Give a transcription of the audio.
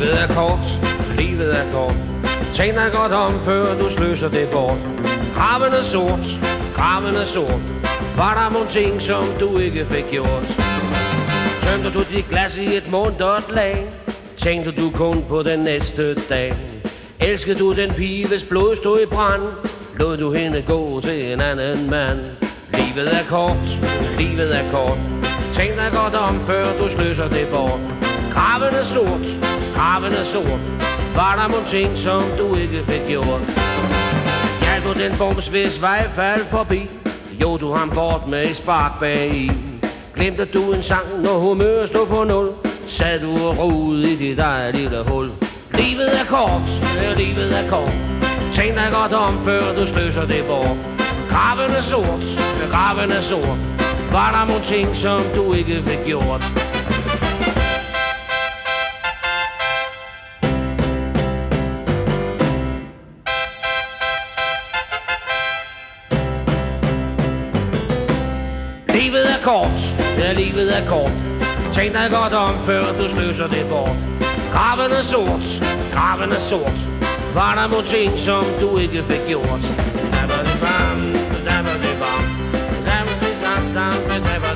Livet er kort, livet er kort. Tænk dig godt om, før du sløser det bort. Graven er sort, graven er sort. Var der nogle ting, som du ikke fik gjort? Tømte du dit glas i et mundret lag? Tænkte du kun på den næste dag? Elskede du den pige, hvis blod stod i brand? Lod du hende gå til en anden mand? Livet er kort, livet er kort. Tænk dig godt om, før du sløser det bort. Graven er sort, graven er sort. Var der nogle ting, som du ikke fik gjort? Hjalp du den bums, hvis vej faldt forbi? Jo, du ham bort med et spark bag i. Glemte du en sang, når humøret stod på nul? Sad du og rode i dit eget lille hul? Livet er kort, ja, livet er kort. Tænk dig godt om, før du sløser det bort. Graven er sort, ja, graven er sort. Var der nogle ting, som du ikke fik gjort? Livet er kort, ja, livet er kort. Tænk dig godt om, før du sløser det bort. Graven er sort, graven er sort. Var der mod ting, som du ikke fik gjort? Dabba-di-bam, dabba-di-bam, dabba-di-dam, var det bam.